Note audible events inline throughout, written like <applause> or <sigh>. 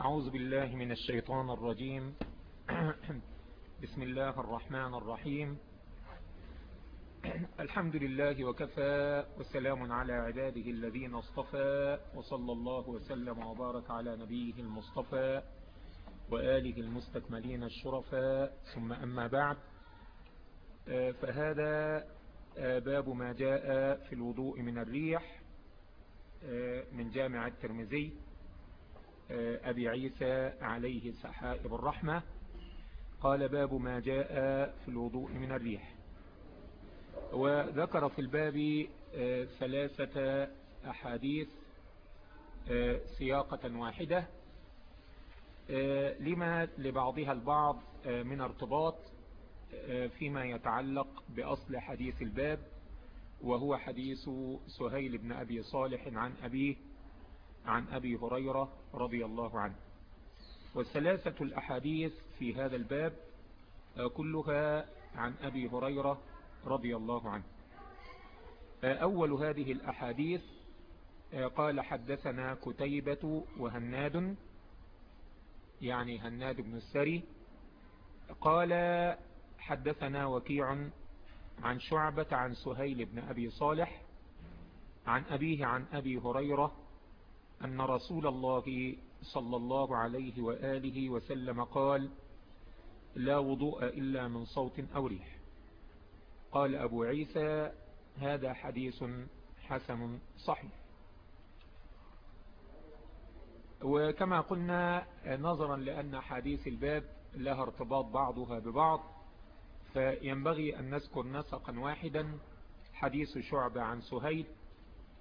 أعوذ بالله من الشيطان الرجيم. <clears throat> بسم الله الرحمن الرحيم. <clears throat> الحمد لله وكفى وسلام على عباده الذين اصطفى وصلى الله وسلم وبارك على نبيه المصطفى وآله المستكملين الشرفاء. ثم أما بعد فهذا باب ما جاء في الوضوء من الريح من جامع الترمذي. أبي عيسى عليه سحائب الرحمة. قال باب ما جاء في الوضوء من الريح. وذكر في الباب ثلاثة أحاديث سياقة واحدة لما لبعضها البعض من ارتباط فيما يتعلق بأصل حديث الباب وهو حديث سهيل بن أبي صالح عن أبيه عن أبي هريرة رضي الله عنه. والثلاثة الأحاديث في هذا الباب كلها عن أبي هريرة رضي الله عنه. أول هذه الأحاديث قال حدثنا كتيبة وهناد يعني هناد بن السري قال حدثنا وكيع عن شعبة عن سهيل بن أبي صالح عن أبيه عن أبي هريرة أن رسول الله صلى الله عليه وآله وسلم قال لا وضوء إلا من صوت أو ريح قال أبو عيسى هذا حديث حسن صحيح وكما قلنا نظرا لأن حديث الباب لها ارتباط بعضها ببعض فينبغي أن نذكر نسقا واحدا حديث شعبة عن سهيل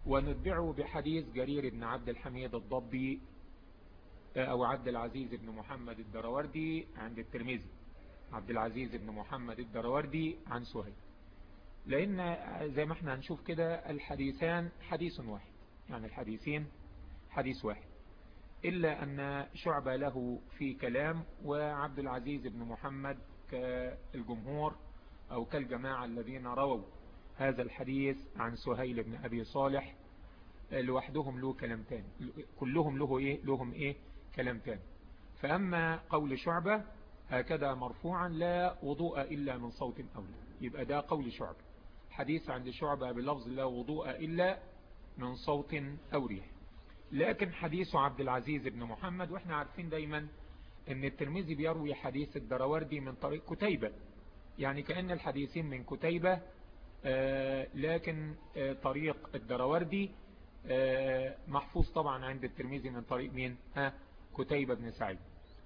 ونتبعه بحديث جرير بن عبد الحميد الضبي أو عبد العزيز بن محمد الدروردي عند الترمذي. عبد العزيز بن محمد الدروردي عن سهيل. لأن زي ما إحنا هنشوف كده الحديثان حديث واحد. يعني الحديثين حديث واحد. إلا أن شعبة له في كلام وعبد العزيز بن محمد كالجمهور أو كالجماعة الذين رووا. هذا الحديث عن سهيل بن أبي صالح لوحدهم له كلام تاني. كلهم له إيه؟ لهم إيه؟ كلام تاني. فأما قول شعبة هكذا مرفوعا لا وضوء إلا من صوت أولى. يبقى ده قول شعبة. حديث عند شعبة بلفظ لا وضوء إلا من صوت أو ريح لكن حديث عبد العزيز بن محمد وإحنا عارفين دايما إن الترمذي بيروي حديث الدروردي من طريق كتيبة. يعني كأن الحديثين من كتيبة آه لكن آه طريق الدروردي آه محفوظ طبعا عند الترمذي من طريق مين؟ ها كتيبة بن سعيد.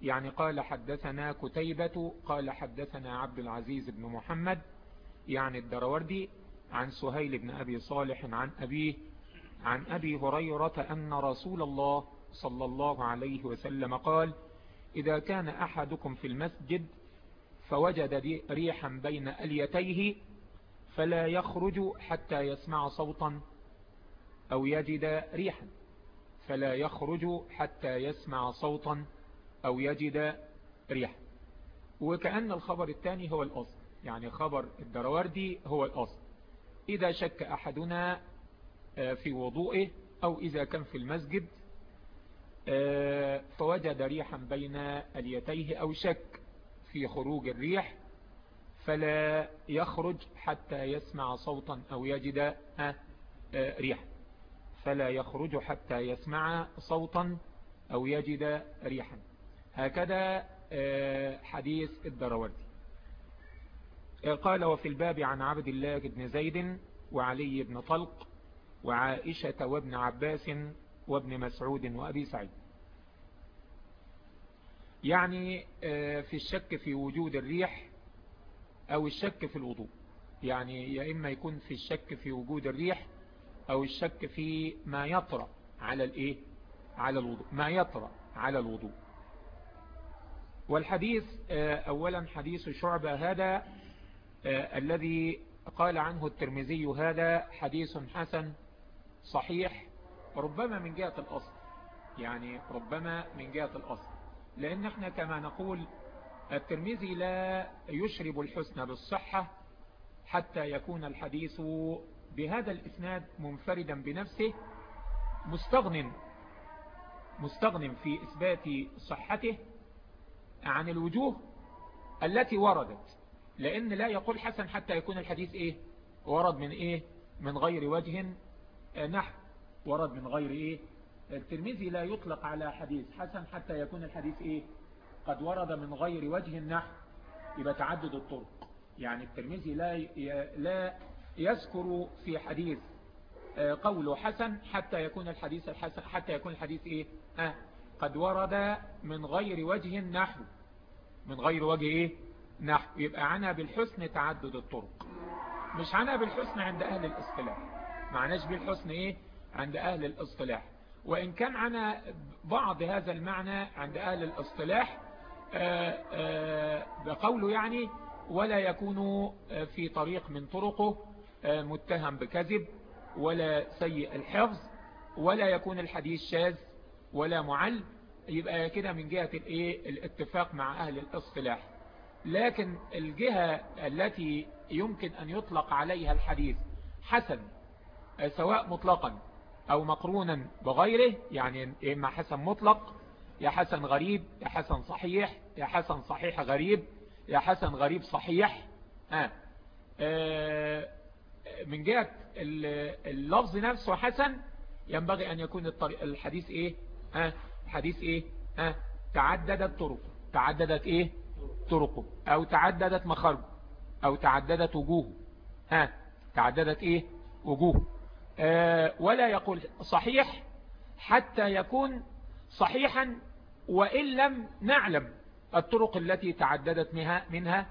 يعني قال حدثنا كتيبة قال حدثنا عبد العزيز بن محمد يعني الدروردي عن سهيل بن أبي صالح عن أبيه عن أبي هريرة أن رسول الله صلى الله عليه وسلم قال إذا كان أحدكم في المسجد فوجد ريحا بين أليتيه فلا يخرج حتى يسمع صوتا أو يجد ريحا. فلا يخرج حتى يسمع صوتا أو يجد ريحا. وكأن الخبر الثاني هو الأصل. يعني خبر الدروردي هو الأصل. إذا شك أحدنا في وضوئه أو إذا كان في المسجد فوجد ريحا بين اليتيه أو شك في خروج الريح فلا يخرج حتى يسمع صوتا أو يجد ريحا فلا يخرج حتى يسمع صوتا أو يجد ريحا. هكذا حديث الدروردي قال وفي الباب عن عبد الله بن زيد وعلي بن طلق وعائشة وابن عباس وابن مسعود وأبي سعيد. يعني في الشك في وجود الريح أو الشك في الوضوء. يعني يا إما يكون في الشك في وجود الريح أو الشك في ما يطرأ على الإيه؟ على الوضوء. ما يطرأ على الوضوء. والحديث أولا حديث شعبة هذا الذي قال عنه الترمذي هذا حديث حسن صحيح ربما من جهة الأصل. يعني ربما من جهة الأصل. لأن إحنا كما نقول الترمذي لا يشرب الحسن بالصحة حتى يكون الحديث بهذا الإسناد منفردا بنفسه مستغن مستغنم في إثبات صحته عن الوجوه التي وردت لأن لا يقول حسن حتى يكون الحديث إيه؟ ورد من إيه؟ من غير وجه نحو ورد من غير إيه؟ الترمذي لا يطلق على حديث حسن حتى يكون الحديث إيه؟ قد ورد من غير وجه نحو يبقى تعدد الطرق. يعني الترمذي لا لا يذكر في حديث آه، قوله حسن حتى يكون الحديث الحسن حتى يكون الحديث إيه؟ آه قد ورد من غير وجه نحو من غير وجه إيه؟ نحو. يبقى عنا بالحسن تعدد الطرق. مش عنا بالحسن عند أهل الاصطلاح. معناش بالحسن إيه؟ عند أهل الاصطلاح. وإن كان عنا بعض هذا المعنى عند أهل الاصطلاح بقوله يعني ولا يكون في طريق من طرقه متهم بكذب ولا سيء الحفظ ولا يكون الحديث شاذ ولا معل. يبقى كده من جهة الإيه؟ الاتفاق مع أهل الاصطلاح. لكن الجهة التي يمكن أن يطلق عليها الحديث حسن سواء مطلقا أو مقرونا بغيره يعني إما حسن مطلق يا حسن غريب يا حسن صحيح يا حسن صحيح غريب يا حسن غريب صحيح. آه. آه من جهة اللفظ نفسه حسن ينبغي أن يكون الحديث إيه؟ ها الحديث إيه؟ ها تعددت طرق تعددت إيه؟ طرقه. أو تعددت مخارجه. أو تعددت وجوهه. ها تعددت إيه؟ وجوه آه ولا يقول صحيح حتى يكون صحيحا وإن لم نعلم الطرق التي تعددت منها منها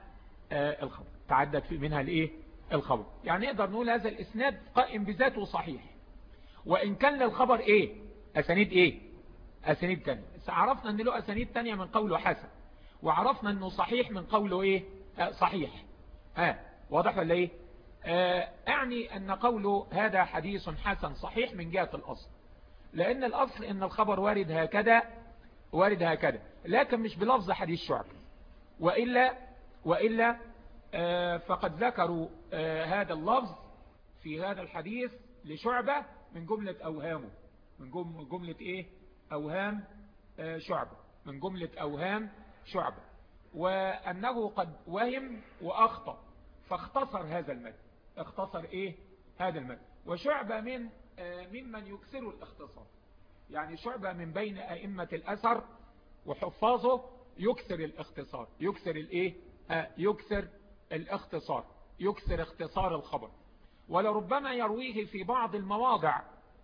آه الخبر. تعدد منها الايه الخبر. يعني نقدر نقول هذا الإسناد قائم بذاته صحيح. وإن كان للخبر إيه؟ أسانيد إيه؟ أسانيد تانية. عرفنا أن له أسانيد تانية من قوله حسن. وعرفنا أنه صحيح من قوله إيه؟ آه صحيح. آه واضح ولا إيه؟ آه أعني أن قوله هذا حديث حسن صحيح من جهة الأصل. لأن الأصل أن الخبر وارد هكذا وارد هكذا. لكن مش بلفظ حديث شعب. وإلا وإلا آه فقد ذكروا آه هذا اللفظ في هذا الحديث لشعبة من جملة أوهامه من جملة إيه؟ أوهام آه شعبة. من جملة أوهام شعبة. وأنه قد وهم وأخطأ. فاختصر هذا المد. اختصر إيه؟ هذا المد. وشعبة من ممن يكسر الاختصار. يعني شعبة من بين أئمة الأثر وحفاظه يكسر الاختصار. يكسر الإيه؟ آه يكسر الاختصار. يكسر اختصار الخبر. ولربما يرويه في بعض المواضع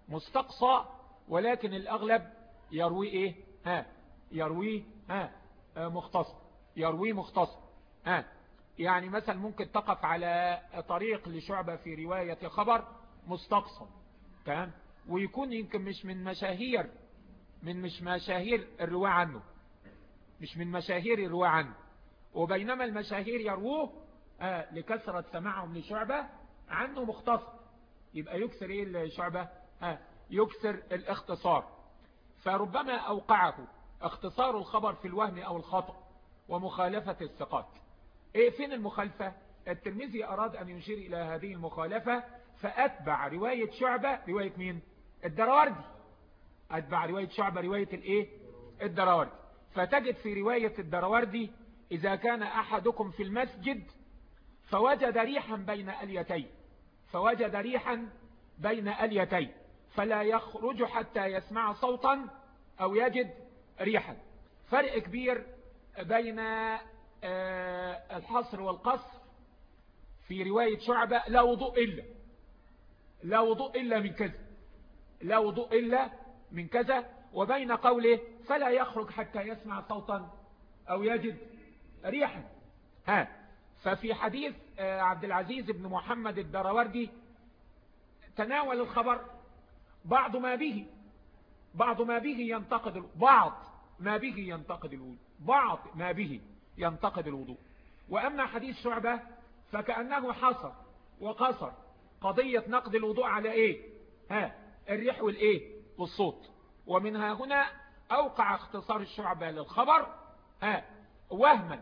مستقصى ولكن الأغلب يروي إيه؟ ها يرويه ها آه مختصر يرويه مختصر ها يعني مثلا ممكن تقف على طريق لشعبة في رواية خبر مستقصى. تمام؟ ويكون يمكن مش من مشاهير من مش مشاهير الرواة عنه. مش من مشاهير الرواة عنه. وبينما المشاهير يروه آه لكثرة سماعهم لشعبة عنه مختصر يبقى يكسر إيه الشعبة؟ آه يكسر الاختصار. فربما أوقعه اختصار الخبر في الوهم أو الخطأ ومخالفة الثقات. إيه فين المخالفة؟ الترمذي أراد أن يشير إلى هذه المخالفة فأتبع رواية شعبة. رواية مين؟ الدراوردي أتبع رواية شعبة رواية الإيه؟ الدراوردي فتجد في رواية الدراوردي إذا كان أحدكم في المسجد فوجد ريحا بين أليتين فوجد ريحا بين أليتين فلا يخرج حتى يسمع صوتا أو يجد ريحا. فرق كبير بين الحصر والقصر في رواية شعبة لا وضوء إلا. لا وضوء إلا من كذا لا وضوء إلا من كذا وبين قوله فلا يخرج حتى يسمع صوتا أو يجد ريحا. ها. ففي حديث عبد العزيز بن محمد الدروردي تناول الخبر بعض ما به بعض ما به ينتقد بعض ما به ينتقد الوضوء بعض ما به ينتقد الوضوء. وأما حديث شعبة فكأنه حصر وقصر. قضية نقد الوضوء على إيه؟ ها. الريح والإيه؟ والصوت. ومنها هنا أوقع اختصار الشعبة للخبر ها وهما.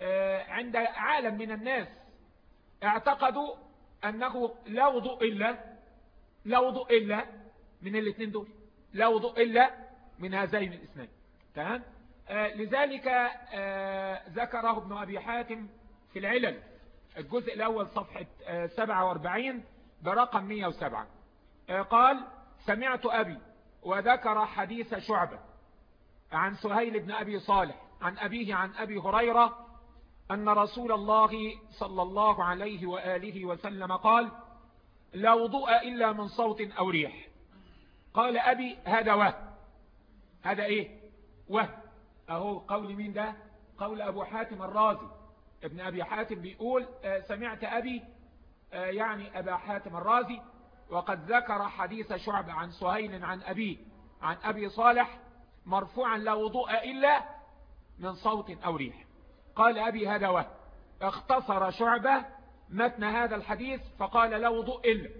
آه عند عالم من الناس اعتقدوا أنه لا وضوء إلا لا وضوء إلا من الاثنين دول. لا وضوء إلا من هذين الاسنين تمام؟ آه لذلك آه ذكره ابن أبي حاتم في العلل. الجزء الأول صفحة آه 47 برقم 107 آه قال سمعت أبي وذكر حديث شعبة عن سهيل بن أبي صالح عن أبيه عن أبي هريرة أن رسول الله صلى الله عليه وآله وسلم قال لا وضوء إلا من صوت أو ريح. قال أبي هذا وه هذا إيه؟ وه أهو قول مين ده؟ قول أبو حاتم الرازي. ابن أبي حاتم بيقول آه سمعت أبي آه يعني أبا حاتم الرازي وقد ذكر حديث شعب عن سهيل عن أبي عن أبي صالح مرفوعا لا وضوء إلا من صوت أو ريح. قال أبي وه اختصر شعبة متن هذا الحديث فقال لا وضوء إلا.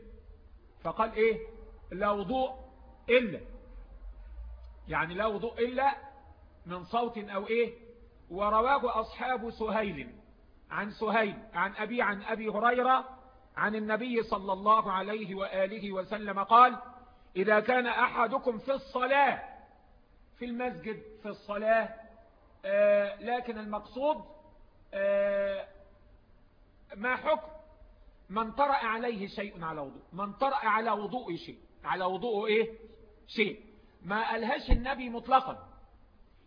فقال إيه؟ لا وضوء إلا. يعني لا وضوء إلا من صوت أو إيه؟ ورواه أصحاب سهيل. عن سهيل عن أبي عن أبي هريرة عن النبي صلى الله عليه وآله وسلم قال إذا كان أحدكم في الصلاة في المسجد في الصلاة آه لكن المقصود آه ما حكم؟ من طرأ عليه شيء على وضوء. من طرأ على وضوء شيء. على وضوء إيه؟ شيء. ما قالهاش النبي مطلقا.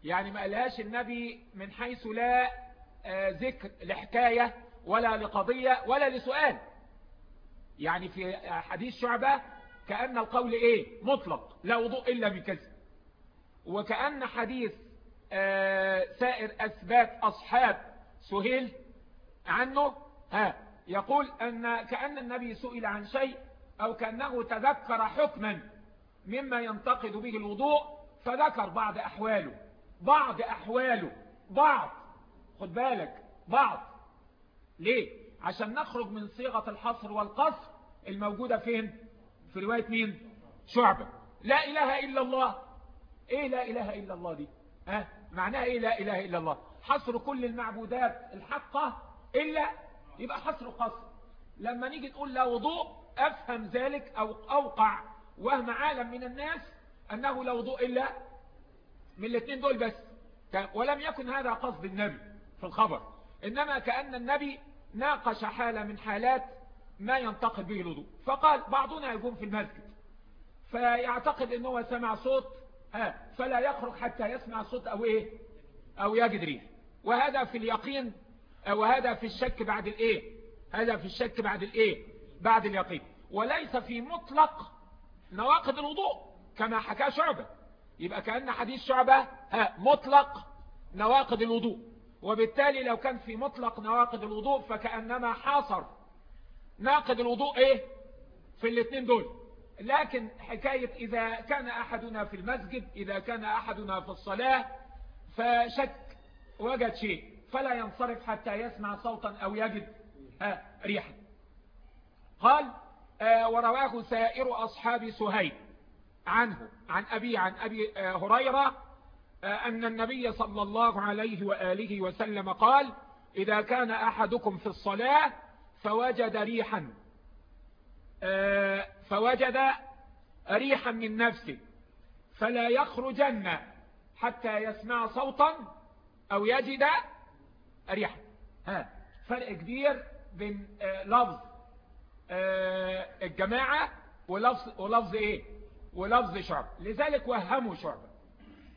يعني ما قالهاش النبي من حيث لا آه ذكر لحكاية ولا لقضية ولا لسؤال. يعني في حديث شعبة كأن القول إيه؟ مطلق لا وضوء إلا بكذا وكأن حديث آه سائر أثبات أصحاب سهيل عنه ها يقول أن كأن النبي سئل عن شيء أو كأنه تذكر حكما مما ينتقد به الوضوء فذكر بعض أحواله. بعض أحواله. بعض. خد بالك. بعض. ليه؟ عشان نخرج من صيغة الحصر والقصر الموجودة فين؟ في رواية مين؟ شعبة لا إله إلا الله. إيه لا إله إلا الله دي؟ ها؟ معناها إيه لا إله إلا الله؟ حصر كل المعبودات الحقة إلا يبقى حصر قصر لما نيجي تقول لا وضوء أفهم ذلك أو أوقع وهم عالم من الناس أنه لا وضوء إلا من الاثنين دول بس. ولم يكن هذا قصد النبي في الخبر. إنما كأن النبي ناقش حالة من حالات ما ينتقد به الوضوء. فقال بعضنا يقوم في المسجد فيعتقد أنه سمع صوت ها فلا يخرج حتى يسمع صوت أو إيه؟ أو يجد ريح. وهذا في اليقين وهذا في الشك بعد الإيه؟ هذا في الشك بعد الإيه؟ بعد اليقين. وليس في مطلق نواقض الوضوء كما حكى شعبة. يبقى كأن حديث شعبة ها مطلق نواقض الوضوء. وبالتالي لو كان في مطلق نواقض الوضوء فكأنما حاصر ناقض الوضوء إيه؟ في الاثنين دول. لكن حكاية إذا كان أحدنا في المسجد إذا كان أحدنا في الصلاة فشك وجد شيء فلا ينصرف حتى يسمع صوتا أو يجد ريحا. قال آه ورواه سائر أصحاب سهيل عنه عن أبي عن أبي آه هريرة آه أن النبي صلى الله عليه وآله وسلم قال إذا كان أحدكم في الصلاة فوجد ريحا. فوجد ريحا من نفسه. فلا يخرجن حتى يسمع صوتا أو يجد ريحا. ها فرق كبير بين لفظ الجماعة ولفظ, ولفظ إيه؟ ولفظ شعب. لذلك وهموا شعب.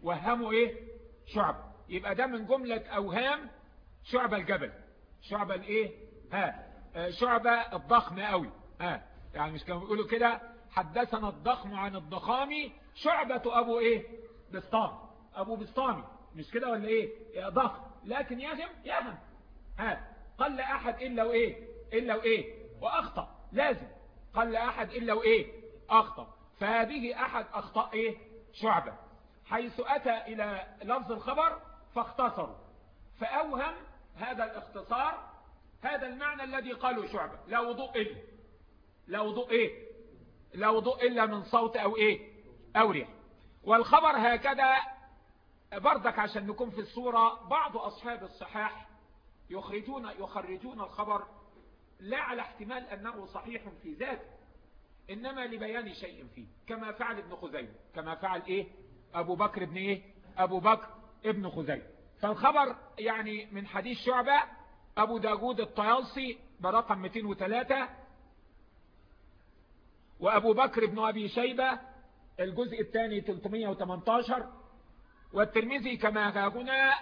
وهموا إيه؟ شعب. يبقى ده من جملة أوهام شعب الجبل. شعب الإيه؟ ها شعبة الضخم قوي. ها يعني مش كانوا بيقولوا كده. حدثنا الضخم عن الضخام. شعبة أبو إيه؟ بسطام أبو بسطامي. مش كده ولا إيه؟ ضخم. لكن يهم يهم ها قل أحد إلا وإيه؟ إلا وإيه؟ وأخطأ. لازم. قل أحد إلا وإيه؟ أخطأ. فهذه أحد أخطاء إيه؟ شعبة. حيث أتى إلى لفظ الخبر فاختصروا. فأوهم هذا الاختصار هذا المعنى الذي قالوا شعبة. لا وضوء إلا. لا وضوء إيه؟ لا وضوء إلا من صوت أو إيه؟ أو ريح. والخبر هكذا بردك عشان نكون في الصورة بعض أصحاب الصحاح يخرجون يخرجون الخبر لا على احتمال أنه صحيح في ذاته إنما لبيان شيء فيه كما فعل ابن خزيمة. كما فعل إيه؟ أبو بكر بن إيه؟ أبو بكر ابن خزيمة. فالخبر يعني من حديث شعبة أبو داود الطيالسي برقم 203 وأبو بكر بن أبي شيبة الجزء الثاني 318 والترمذي كما هنا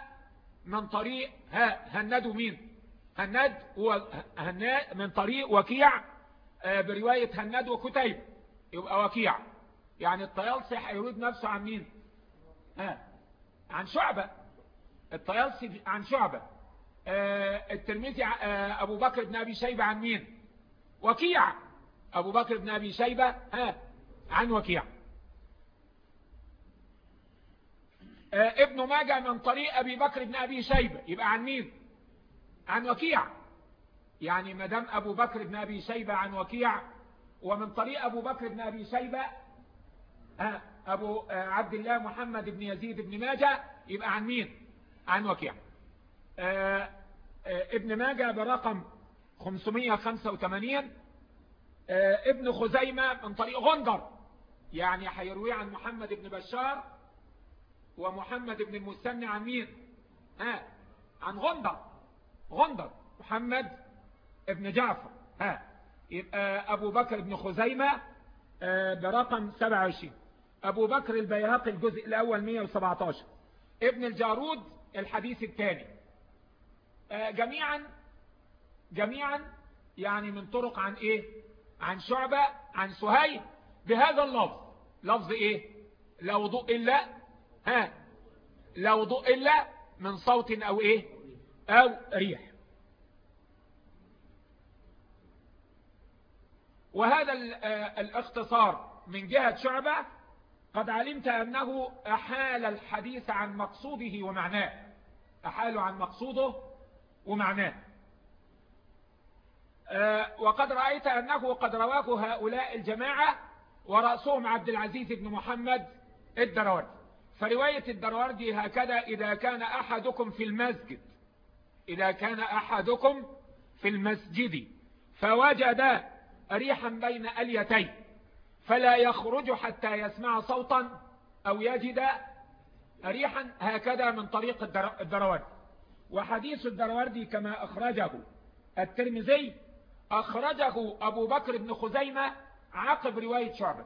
من طريق ها هند مين؟ هند هو هناد من طريق وكيع آه، برواية هند وكتيب يبقى وكيع. يعني الطيالسي هيرد نفسه عن مين؟ ها عن شعبة. الطيالسي عن شعبة. الترمذي آه، أبو بكر بن أبي شيبة عن مين؟ وكيع. أبو بكر بن أبي شيبة ها عن وكيع. ابن ماجه من طريق أبي بكر بن أبي شيبة. يبقى عن مين؟ عن وكيع. يعني مدام أبو بكر بن أبي شيبة عن وكيع ومن طريق أبو بكر بن أبي شيبة أبو عبد الله محمد بن يزيد بن ماجة يبقى عن مين؟ عن وكيع. ابن ماجة برقم 585 ابن خزيمة من طريق غندر يعني حيروي عن محمد بن بشار ومحمد بن المثنى عن مين؟ ها عن غندر غندر محمد ابن جعفر ها يبقى أبو بكر بن خزيمة آه، برقم 27 أبو بكر البيهقي الجزء الأول 117 ابن الجارود الحديث الثاني. آه، جميعا جميعا يعني من طرق عن إيه؟ عن شعبة عن سهيل. بهذا اللفظ. لفظ إيه؟ لا وضوء إلا ها؟ لا وضوء إلا من صوت أو إيه؟ أو ريح. وهذا آه، الاختصار من جهة شعبة. قد علمت أنه أحال الحديث عن مقصوده ومعناه. أحال عن مقصوده ومعناه. آه، وقد رأيت أنه قد رواه هؤلاء الجماعة ورأسهم عبد العزيز بن محمد الدروردي فرواية الدروردي هكذا إذا كان أحدكم في المسجد إذا كان أحدكم في المسجد فوجد ريحا بين أليتين فلا يخرج حتى يسمع صوتا أو يجد ريحا هكذا من طريق الدروردي وحديث الدروردي كما أخرجه. الترمذي أخرجه أبو بكر بن خزيمة عقب رواية شعبة.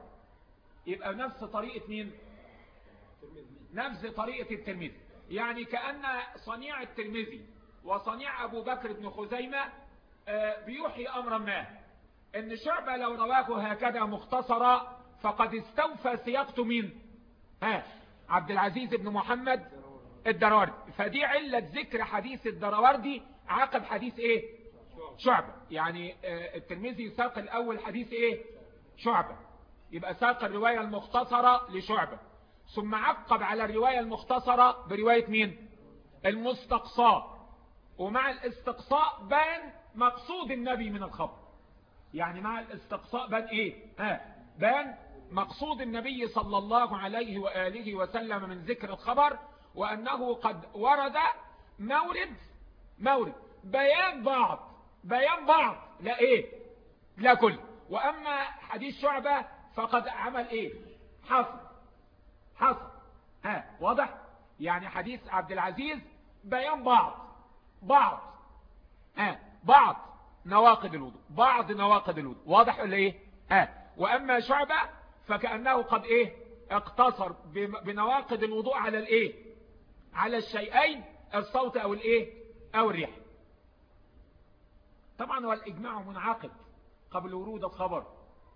يبقى نفس طريقة مين؟ نفس طريقة الترمذي. يعني كأن صنيع الترمذي وصنيع أبو بكر بن خزيمة آه، بيوحي أمرا ما إن شعبة لو رواه هكذا مختصرا فقد استوفى سياقته مين؟ ها عبد العزيز بن محمد الدراوردي. فدي علة ذكر حديث الدراوردي. عقب حديث إيه؟ شعبة. يعني آه، الترمذي ساق الأول حديث إيه؟ شعبة. يبقى ساق الرواية المختصرة لشعبة. ثم عقب على الرواية المختصرة برواية مين؟ المستقصاء ومع الاستقصاء بان مقصود النبي من الخبر. يعني مع الاستقصاء بان إيه؟ ها بان مقصود النبي صلى الله عليه وآله وسلم من ذكر الخبر. وأنه قد ورد مورد مورد. بيان بعض بيان بعض. لا إيه لا كل. وأما حديث شعبة فقد عمل إيه؟ حصر. حصر. ها واضح؟ يعني حديث عبد العزيز بيان بعض. بعض. ها بعض نواقض الوضوء. بعض نواقض الوضوء. واضح ولا إيه؟ ها. وأما شعبة فكأنه قد إيه؟ اقتصر بنواقض الوضوء على الإيه؟ على الشيئين الصوت أو الإيه؟ أو الريح. طبعا هو الإجماع منعقد قبل ورود الخبر.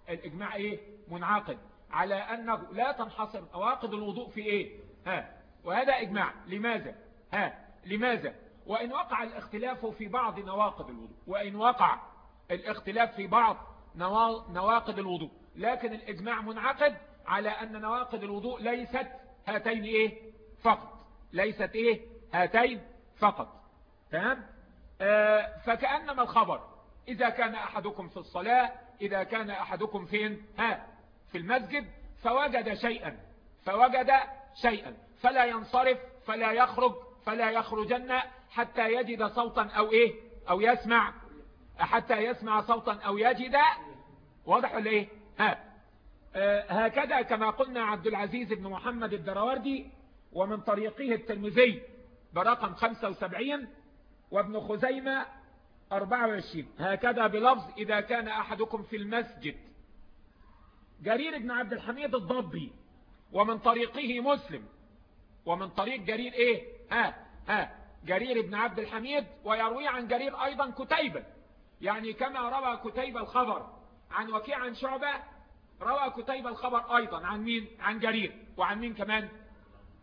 الإجماع إيه؟ منعقد. على أنه لا تنحصر نواقض الوضوء في إيه؟ ها. وهذا إجماع. لماذا؟ ها. لماذا؟ وإن وقع الاختلاف في بعض نواقض الوضوء. وإن وقع الاختلاف في بعض نواقض الوضوء. لكن الإجماع منعقد على أن نواقض الوضوء ليست هاتين إيه؟ فقط. ليست إيه؟ هاتين فقط. تمام؟ آه فكأنما الخبر إذا كان أحدكم في الصلاة إذا كان أحدكم فين؟ ها في المسجد فوجد شيئا فوجد شيئا فلا ينصرف فلا يخرج فلا يخرجن حتى يجد صوتا أو إيه؟ أو يسمع. حتى يسمع صوتا أو يجد. واضح ولا إيه؟ ها. آه، هكذا كما قلنا عبد العزيز بن محمد الدراوردي ومن طريقه الترمذي برقم 75 وابن خزيمة 24 هكذا بلفظ إذا كان أحدكم في المسجد. جرير بن عبد الحميد الضبي ومن طريقه مسلم. ومن طريق جرير إيه؟ ها ها. جرير بن عبد الحميد ويروي عن جرير أيضا كتيبة. يعني كما روى كتيبة الخبر عن وكيع عن شعبة روى كتيبة الخبر أيضا. عن مين؟ عن جرير. وعن مين كمان؟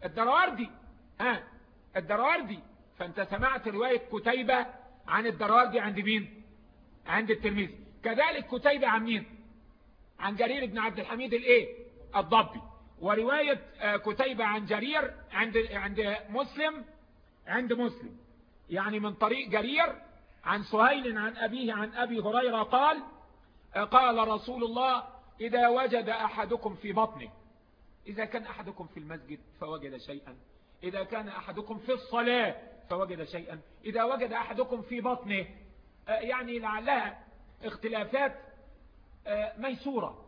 الدراردي. ها الدراردي. فأنت سمعت رواية كتيبة عن الدراردي عند مين؟ عند الترمذي. كذلك كتيبة عن مين؟ عن جرير بن عبد الحميد الإيه؟ الضبي. ورواية آه، كتيبة عن جرير عند عند مسلم عند مسلم. يعني من طريق جرير عن سهيل عن أبيه عن أبي هريرة قال آه، قال رسول الله إذا وجد أحدكم في بطنه إذا كان أحدكم في المسجد فوجد شيئا. إذا كان أحدكم في الصلاة فوجد شيئا. إذا وجد أحدكم في بطنه آه، يعني لعلها اختلافات ميسورة.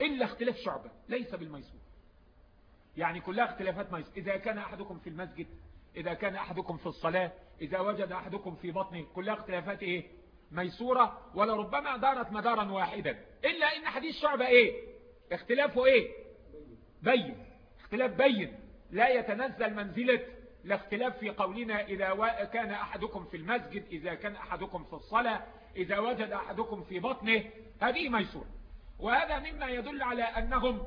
إلا اختلاف شعبة ليس بالميسور. يعني كلها اختلافات ميسور. إذا كان أحدكم في المسجد إذا كان أحدكم في الصلاة إذا وجد أحدكم في بطنه كلها اختلافات إيه؟ ميسورة. ولربما دارت مدارا واحدا. إلا إن حديث شعبة إيه؟ اختلافه إيه؟ بين اختلاف بين. لا يتنزل منزلة الاختلاف في قولنا إذا كان أحدكم في المسجد إذا كان أحدكم في الصلاة إذا وجد أحدكم في بطنه هذه ميسورة وهذا مما يدل على أنهم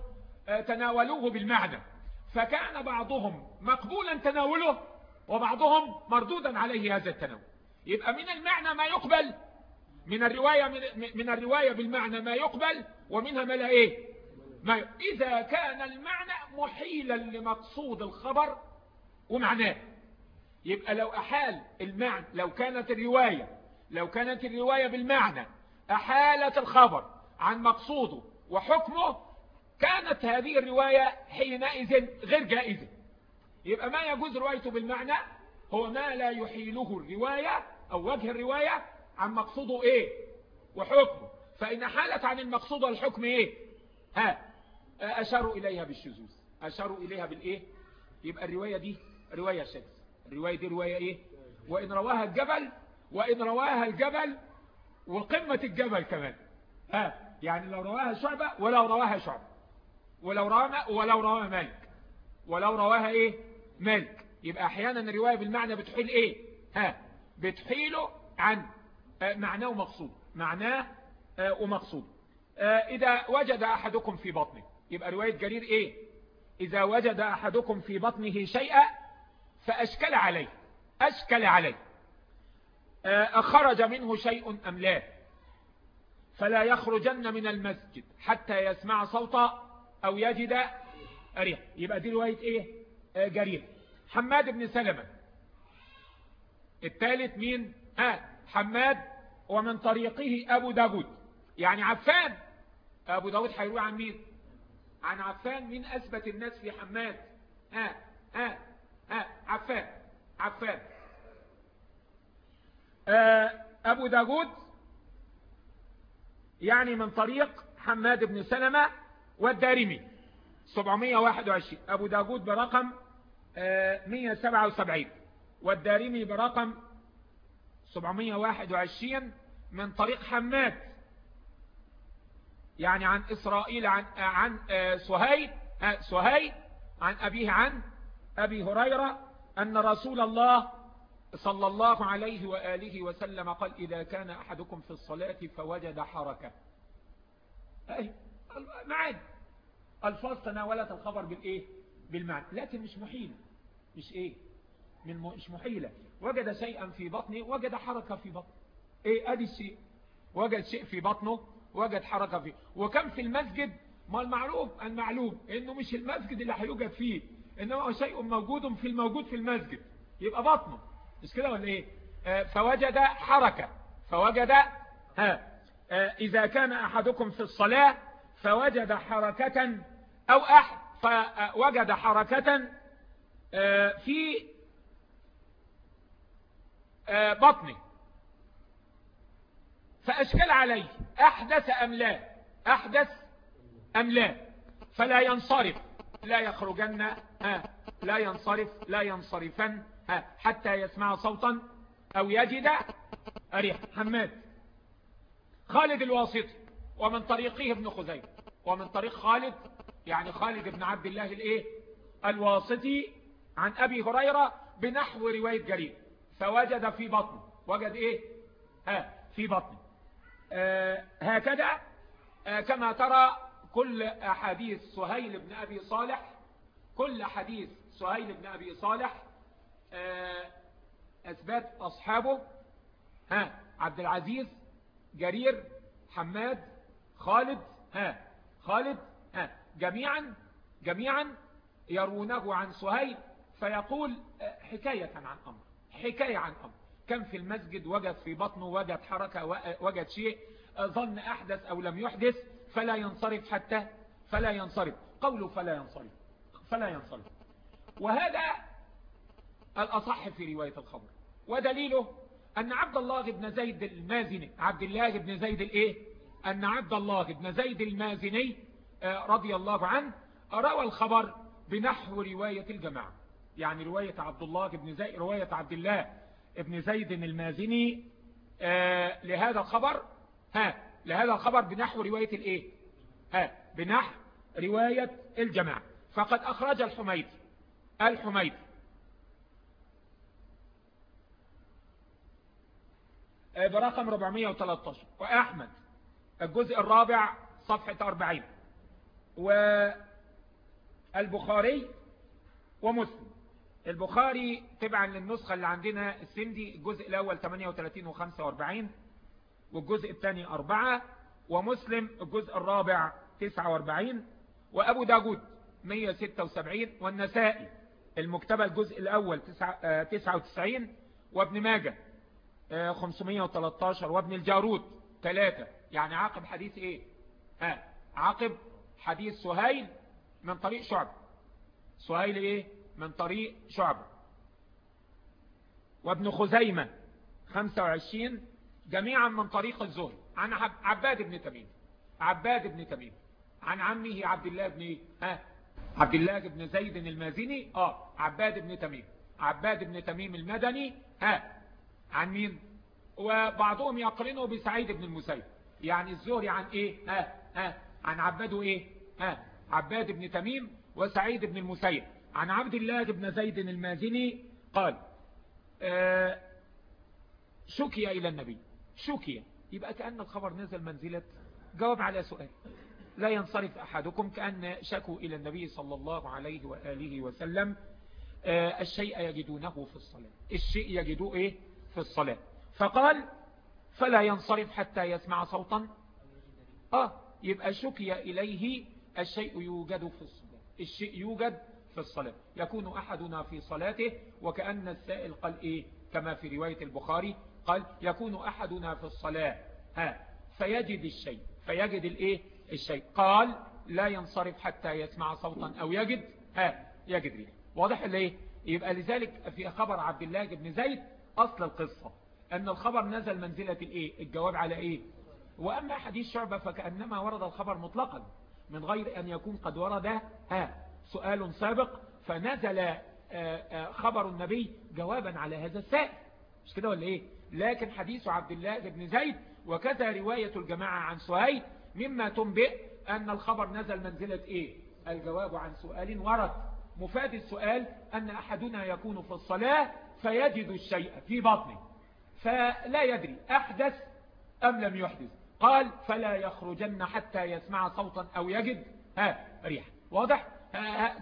آه، تناولوه بالمعنى. فكان بعضهم مقبولا تناوله وبعضهم مردودا عليه هذا التناول. يبقى من المعنى ما يقبل من الرواية من الرواية بالمعنى ما يقبل ومنها ما لا إيه؟ ما إذا كان المعنى محيلا لمقصود الخبر ومعناه يبقى لو أحال المعنى لو كانت الرواية لو كانت الرواية بالمعنى أحالت الخبر عن مقصوده وحكمه كانت هذه الرواية حينئذ غير جائزة. يبقى ما يجوز روايته بالمعنى؟ هو ما لا يحيله الرواية أو وجه الرواية عن مقصوده إيه؟ وحكمه. فإن حالت عن المقصود والحكم إيه؟ ها أشاروا إليها بالشذوذ. أشاروا إليها بالإيه؟ يبقى الرواية دي رواية شاذة الرواية دي رواية إيه؟ وإن رواها الجبل وإن رواها الجبل وقمة الجبل كمان. ها يعني لو رواها شعبة ولو رواها شعبة. ولو رواها ولو رواها مالك ولو رواها إيه؟ مالك يبقى أحيانا الرواية بالمعنى بتحيل إيه؟ ها بتحيله عن آه، معناه ومقصود معناه آه، ومقصود. آه، إذا وجد أحدكم في بطنه يبقى رواية جرير إيه؟ إذا وجد أحدكم في بطنه شيئا فأشكل عليه أشكل عليه. خرج منه شيء أم لا؟ فلا يخرجن من المسجد حتى يسمع صوتا أو يجد ريح يبقى دي رواية إيه؟ آه جرير. حماد بن سلمة. الثالث مين؟ ها حماد ومن طريقه أبو داود. يعني عفان. أبو داود هيروي عن مين؟ عن عفان مين أثبت الناس في حماد. ها ها ها عفان عفان. آه أبو داود يعني من طريق حماد بن سلمة والدارمي. 721 أبو داود برقم 177 آه، والدارمي برقم 721 من طريق حماد. يعني عن إسرائيل عن عن آه، سهيل آه، سهيل عن أبيه عن أبي هريرة أن رسول الله صلى الله عليه وآله وسلم قال إذا كان أحدكم في الصلاة فوجد حركة. معاد الفاظ تناولت الخبر بالإيه؟ بالمعنى. لكن مش محيلة مش إيه؟ من مش محيلة. وجد شيئا في بطنه وجد حركة في بطنه. إيه؟ أدي الشيء. وجد شيء في بطنه. وجد حركة فيه. وكم في المسجد ما المعلوم المعلوم إنه مش المسجد اللي هيوجد فيه إنما شيء موجود في الموجود في المسجد. يبقى بطنه مش كده ولا إيه؟ آه، فوجد حركة. فوجد ها آه، إذا كان أحدكم في الصلاة فوجد حركة أو أحد فوجد حركة آه، في بطنه. فأشكل عليه أحدث أم لا؟ أحدث أم لا؟ فلا ينصرف لا يخرجن ها لا ينصرف لا ينصرفن ها حتى يسمع صوتا أو يجد أريح. حماد. خالد الواسطي ومن طريقه ابن خزيمة ومن طريق خالد يعني خالد بن عبد الله الإيه؟ الواسطي عن أبي هريرة بنحو رواية جرير. فوجد في بطنه وجد إيه؟ ها في بطنه. آه هكذا آه كما ترى كل أحاديث سهيل بن أبي صالح كل حديث سهيل بن أبي صالح آه أثبات أصحابه ها عبد العزيز جرير حماد خالد ها خالد ها جميعا جميعا يرونه عن سهيل فيقول حكاية عن أمر حكاية عن أمر. كان في المسجد وجد في بطنه وجد حركة وجد شيء ظن أحدث أو لم يحدث فلا ينصرف حتى فلا ينصرف. قوله فلا ينصرف فلا ينصرف. وهذا الأصح في رواية الخبر. ودليله أن عبد الله بن زيد المازني عبد الله بن زيد الإيه؟ أن عبد الله بن زيد المازني رضي الله عنه روى الخبر بنحو رواية الجماعة. يعني رواية عبد الله بن زيد رواية عبد الله بن زيد المازني لهذا الخبر ها لهذا الخبر بنحو رواية الإيه؟ ها بنحو رواية الجماعة. فقد أخرج الحميد الحميد. برقم 413 وأحمد الجزء الرابع صفحة 40 والبخاري ومسلم. البخاري تبعا للنسخة اللي عندنا السندي الجزء الأول 38 و 45 والجزء الثاني 4 ومسلم الجزء الرابع 49 وأبو داود 176 والنسائي المكتبة الجزء الأول 99 وابن ماجه 513 وابن الجارود 3 يعني عاقب حديث إيه؟ ها عاقب حديث سهيل من طريق شعب. سهيل إيه؟ من طريق شعب وابن خزيمة 25 جميعا من طريق الزهري. عن عباد بن تميم. عباد بن تميم. عن عمه عبد الله بن إيه ها عبد الله بن زيد المازني. آه عباد بن تميم. عباد بن تميم المدني ها. عن مين؟ وبعضهم يقرنه بسعيد بن المسيب. يعني الزهري عن إيه؟ ها ها. عن عباده إيه؟ ها. عباد بن تميم وسعيد بن المسيب. عن عبد الله بن زيد المازني قال آه شكي إلى النبي شكي. يبقى كأن الخبر نزل منزلة. جواب على سؤال. لا ينصرف أحدكم كأن شكوا إلى النبي صلى الله عليه وآله وسلم آه الشيء يجدونه في الصلاة. الشيء يجدوه إيه؟ في الصلاة. فقال فلا ينصرف حتى يسمع صوتا. آه يبقى شكي إليه الشيء يوجد في الصلاة. الشيء يوجد في الصلاة. يكون أحدنا في صلاته وكأن السائل قال إيه؟ كما في رواية البخاري قال يكون أحدنا في الصلاة. ها فيجد الشيء. فيجد الإيه؟ الشيء. قال لا ينصرف حتى يسمع صوتا أو يجد. ها يجد ريح واضح ليه يبقى لذلك في خبر عبد الله بن زيد أصل القصة. أن الخبر نزل منزلة الإيه؟ الجواب على إيه؟ وأما حديث شعبة فكأنما ورد الخبر مطلقا من غير أن يكون قد ورد. ها سؤال سابق فنزل خبر النبي جوابا على هذا السائل. مش كده ولا إيه؟ لكن حديث عبد الله بن زيد وكذا رواية الجماعة عن سهيل مما تنبئ أن الخبر نزل منزلة إيه؟ الجواب عن سؤال ورد. مفاد السؤال أن أحدنا يكون في الصلاة فيجد الشيء في بطنه فلا يدري أحدث أم لم يحدث. قال فلا يخرجن حتى يسمع صوتا أو يجد. ها ريح. واضح؟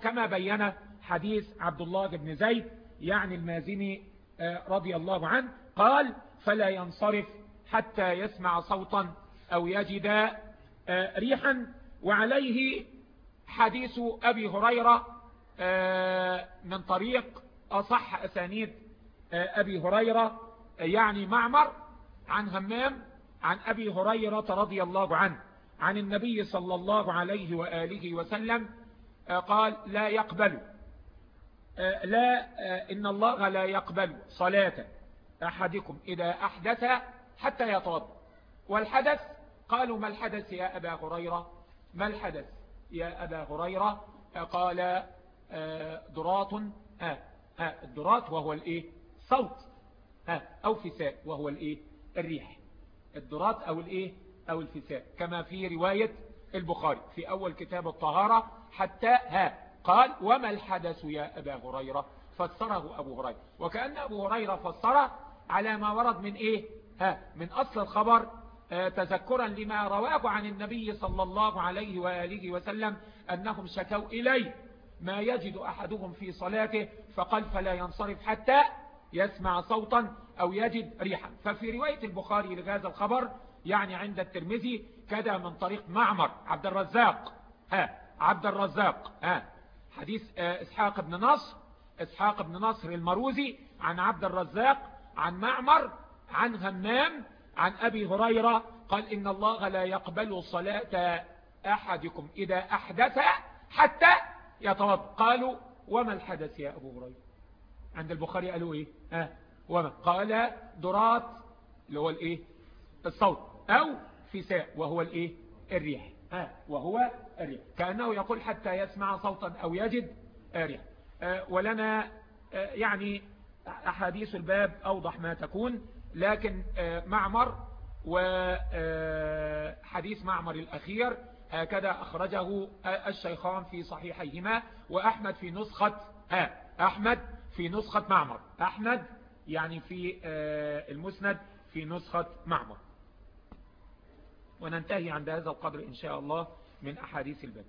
كما بين حديث عبد الله بن زيد يعني المازني رضي الله عنه قال فلا ينصرف حتى يسمع صوتا أو يجد ريحا. وعليه حديث أبي هريرة من طريق أصح أسانيد أبي هريرة يعني معمر عن همام عن أبي هريرة رضي الله عنه عن النبي صلى الله عليه وآله وسلم قال لا يقبل. لا إن الله لا يقبل صلاة أحدكم إذا أحدث حتى يتوضأ. والحدث قالوا ما الحدث يا أبا هريرة؟ ما الحدث يا أبا هريرة؟ قال درات الدرات وهو الإيه؟ صوت. أو فساء وهو الإيه؟ الريح. الدرات أو الإيه؟ أو الفساء. كما في رواية البخاري. في أول كتاب الطهارة حتى ها قال وما الحدث يا أبا هريرة؟ فسره أبو هريرة. وكأن أبو هريرة فسره على ما ورد من إيه؟ ها من أصل الخبر آه، تذكرا لما رواه عن النبي صلى الله عليه وآله وسلم أنهم شكوا إليه. ما يجد أحدهم في صلاته فقال فلا ينصرف حتى يسمع صوتا أو يجد ريحا. ففي رواية البخاري لهذا الخبر يعني عند الترمذي كذا من طريق معمر عبد الرزاق. ها عبد الرزاق. ها. حديث آه، إسحاق بن نصر. إسحاق بن نصر المروزي عن عبد الرزاق عن معمر عن همام عن أبي هريرة. قال إن الله لا يقبل صلاة أحدكم إذا أحدث حتى يتوضأ. قالوا وما الحدث يا أبو هريرة؟ عند البخاري قالوا إيه؟ آه وما؟ قال درات اللي هو الإيه؟ الصوت أو فساء وهو الإيه؟ الريح. آه وهو الريح كأنه يقول حتى يسمع صوتا أو يجد ريح آه ولنا آه يعني أحاديث الباب أوضح ما تكون لكن آه معمر وحديث معمر الأخير هكذا أخرجه الشيخان في صحيحيهما وأحمد في نسخة أحمد في نسخة معمر. أحمد يعني في المسند في نسخة معمر. وننتهي عند هذا القدر إن شاء الله. من أحاديث الباب